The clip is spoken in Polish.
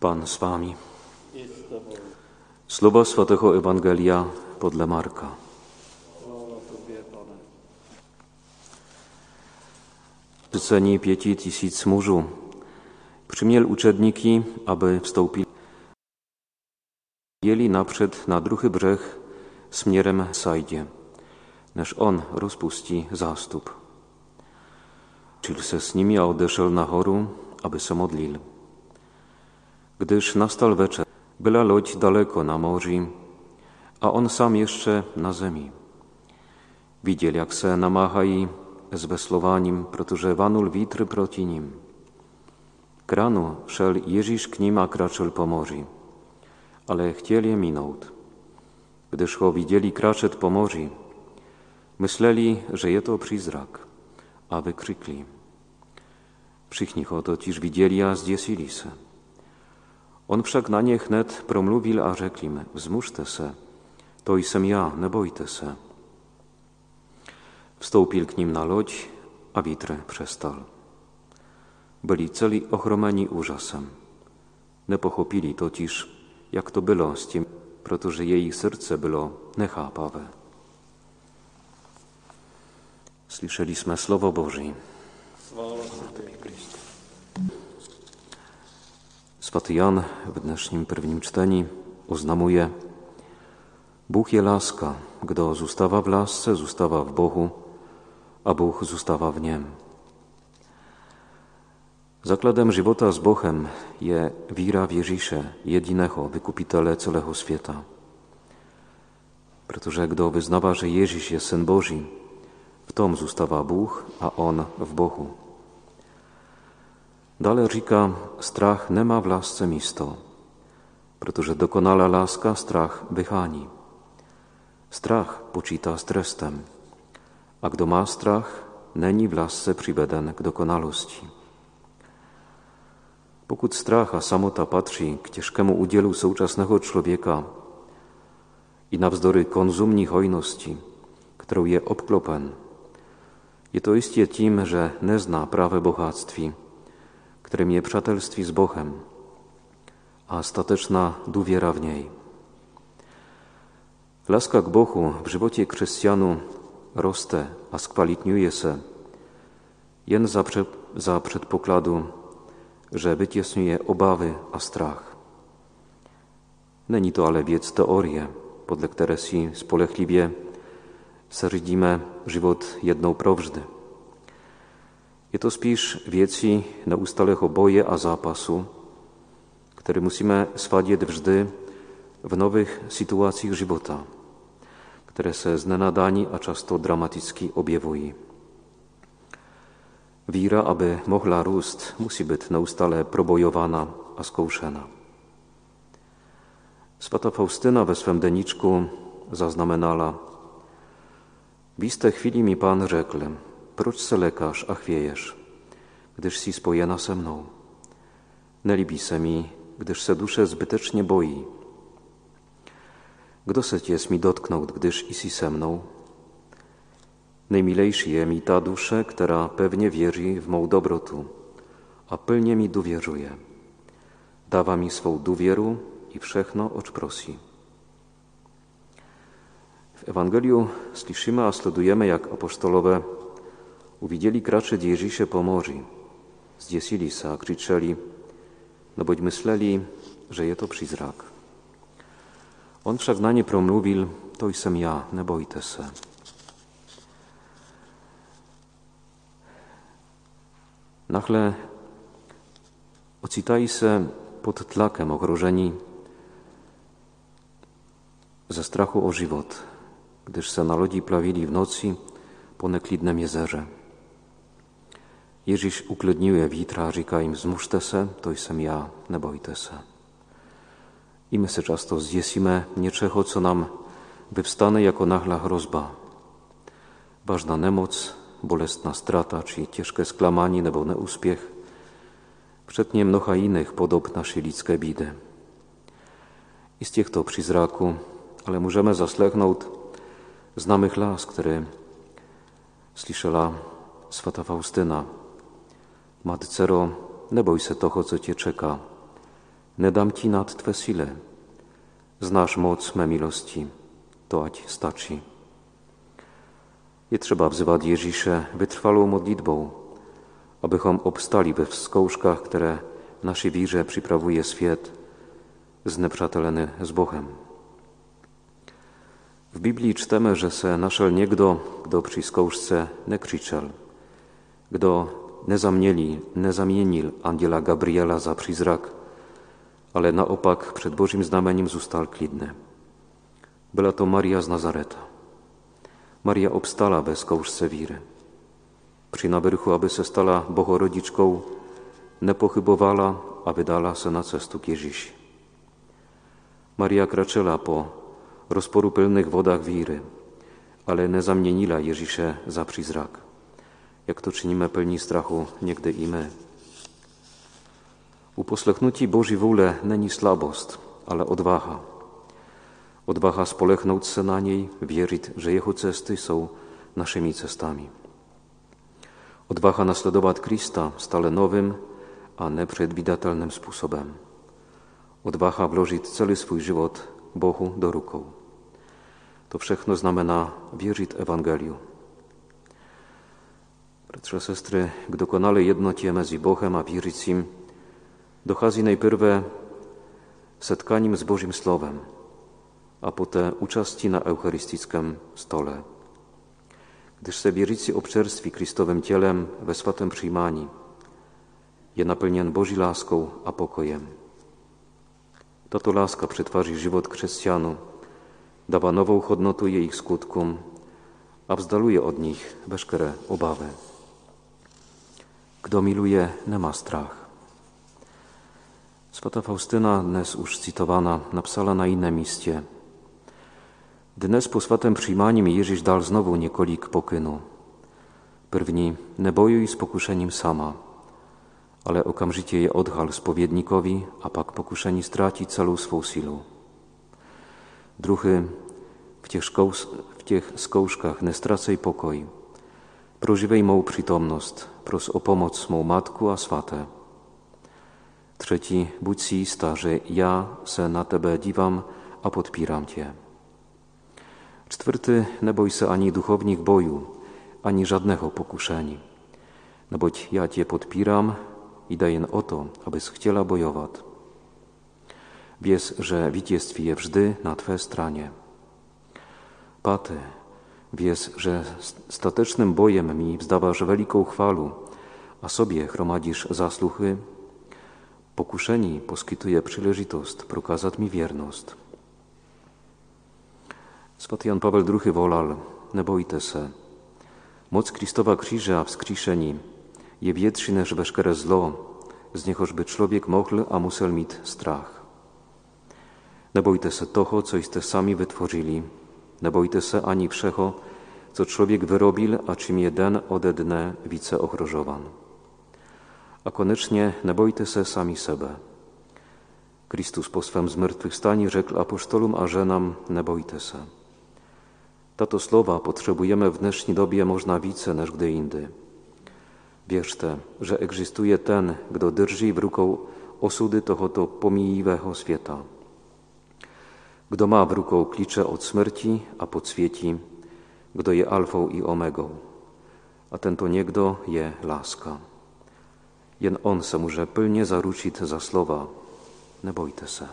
Pan z wami. Słowa Świętego Ewangelia podle Marka. Przyceni pięci tysięcy mużu. Przymiel uczedniki, aby wstąpili jeli naprzed na drugi brzeg smierem sajdzie, neż on rozpuści zastup. Czyl se z nimi, a odeszł na choru, aby se modlil. Gdyż nastal wieczór, była lodź daleko na morzu, a on sam jeszcze na ziemi. Widzieli, jak se namachaj z weslowaniem, protože vanul witry proti nim. Kranu szel Ježíš k nim a po morzu, ale chcieli je minąć. Gdyż go widzieli kraczet po morzu, myśleli, że je to przyzrak, a wykrzykli. Všichni ho totiž widzieli a zděsili se. On však na ně hned promluvil a řekl jim, vzmužte se, to jsem já, nebojte se. Vstoupil k ním na loď a vítr přestal. Byli celý ochromeni úžasem. Nepochopili totiž, jak to bylo s tím, protože jejich serce bylo nechápawe. Słyszeliśmy Słowo Boże. Swaty Jan w dnešním prvním čtení oznamuje Bóg je láska, kdo zůstává v lásce, zůstává v Bohu a Bóg zůstává v něm. Zakladem života s Bohem je víra v Ježíše, jediného wykupitele celého světa. Protože kdo wyznawa, że Ježíš je Syn Boží, w tom zůstává Bóg a On w Bohu. Dalej říká, strach nema w lásce místo, protože dokonalá láska strach vyhání. Strach počítá s trestem, a kdo má strach, není v lásce přiveden k dokonalosti. Pokud strach a samota patří k těžkému údělu současného člověka i navzdory konzumní hojnosti, kterou je obklopen, je to jistě tím, že nezná pravé bohatství, którym je przatelstwi z Bochem, a stateczna duwiera w niej. Laska k Bohu w żywocie chrześcijanu roste, a skwalitniuje se, jen za, prze, za przedpokladu, że wyciesňuje obawy a strach. Není to ale věc teorie, podle které si spolehliwie zařídíme život jednou provždy. Je to spíš věcí neustálého boje a zápasu, které musíme swadzić vždy w nowych sytuacjach života, które se z nenadání a často dramaticky objevují. Víra, aby mohla růst, musí být neustále probojowana a zkoušena. Swata Faustyna we swym deniczku zaznamenala W iste chwili mi Pan rzekł, proč se lekáš a chvěješ, gdyż si spojena se mnou. Nelíbí se mi, gdyż se duše zbytečně bojí. Kdo se tě smí dotknout, gdyż jsi se mnou? Nejmilejší je mi ta duše, která pewnie wierzy w mą dobrotu, a pilnie mi dowierzuje. Dawa mi swą dowieru i wszechno ocz prosi. W Ewangeliu słyszymy a sledujemy, jak apostolowe Uwidzieli kraczeć Ježiše po moři. Zdziesili se a krzyczeli, no boć myśleli, że je to przyzrak. On však na nie promluvil, to jsem ja, nebojte se. Nachle ocitají se pod tlakem ogrożeni ze strachu o żywot, gdyż se na lodzi plawili w nocy po neklidnym jezerze. Ježíš uklidňuje vítra a říká jim, zmužte se, to jsem já, nebojte se. I my se často zděsíme něčeho, co nám vyvstane jako nahla hrozba. Ważna nemoc, bolestna strata, či ciężkie sklamanie nebo neúspěch, przednie mnoha innych podob naszej ludzkiej bidy. I z těchto přízraků ale můžeme zaslechnout známych las, které slyšela svata Faustyna Matcero, nie boj se toho, co cię czeka. ne dam ti nad Twe sile. Znasz moc me milosti, to ať stačí. Je třeba wzywać Ježíše wytrwalą modlitbą, abychom obstali we wskouškach, które naszej wirze przyprawuje świat, znepřáteleny z Bohem. W Biblii czytamy, że se našel někdo, kdo při zkoušce kdo nezamienili, nezamienil angiela Gabriela za přízrak, ale naopak przed Bożym znameniem został klidny. Była to Maria z Nazareta. Maria obstala bez koušce víry. Při navrchu, aby se stala bohorodičkou, nepochybovala a wydala se na cestu k Ježíši. Maria kraczela po rozporupylnych wodach wiry, ale nie zamieniła Ježíše za přízrak, jak to czynimy pełni strachu niegdy i my. Uposlechnutí Boží vůle není slabost, ale odvaha. Odwaha spolechnout se na niej, wierzyć, że Jego cesty są naszymi cestami. Odwaha naśladować Krista stale nowym, a neprzewidywalnym sposobem. Odwaha włożyć cały swój żywot Bohu do ruką. To všechno znamená wierzyć Ewangeliu. Bratrze, sestry, gdy dokonale jednocie mezi Bohem a wierzycim, dochází nejprve setkaním z Božím slovem a poté účastí na eucharystickém stole. Gdyż se wierzycy obczerstwi Kristowym cielem we swatym przyjmani, je napełnian Bożí láskou a pokojem. Tato láska przetwarzy żywot chrześcijanu, dawa nową hodnotu jej skutkom, a wzdaluje od nich veškeré obawy. Kdo miluje, nie ma strach. Swata Faustyna, dnes już cytowana, napisała na inne miejsce. Dnes po swatem przyjmaniem Ježíš dal znowu niekolik pokynu. První, nebojuj z pokuszeniem sama, ale okamžicie je odhal spowiednikowi, a pak pokuszeni straci celu swą silu. Druhy, w tych, szkołs, w tych skouszkach nie stracaj pokoj. Prožiwej mą przytomność, pros o pomoc mą matku a swatę. Trzeci, budź si ista, że ja se na Tebe dziwam, a podpieram Cię. Czwarty, nie boj se ani duchownych boju, ani żadnego pokuszeni. No boć ja Cię podpieram i daję o to, abyś chciela bojować. Wiesz, że wiciestwie je wżdy na Twe stronie. Paty, wiesz, że statecznym bojem mi wzdawasz wielką chwalu, a sobie chromadzisz zasłuchy Pokuszeni poskytuje przyleżytost prokazat mi wierność. Svat Jan Paweł II wolal, ne bojte se. Moc Kristowa krzyża wskrzeszeni je więtszy niż weszkere zlo, z niechożby człowiek mohl a musel mieć strach. Ne bojte se toho, co jste sami wytworzyli, ne bojte se ani wszecho, co człowiek wyrobil, a czym jeden ode dne wice ochrożowan a koniecznie nie bojte se sami sebe. Chrystus po swym zmartwychwstaniu rzekł apostolom a żenam, nie bojte se. Tato słowa potrzebujemy w dnešní dobie można více než gdy indy. Wierzte, że egzystuje ten, kto drży w ruką osudy tohoto pomijiwego świata. Kto ma w ruką klicze od śmierci, a podswieci, kto je alfą i omegą, a ten to niegdo je laska. Jen On se může plně zaručit za slova. Nebojte se.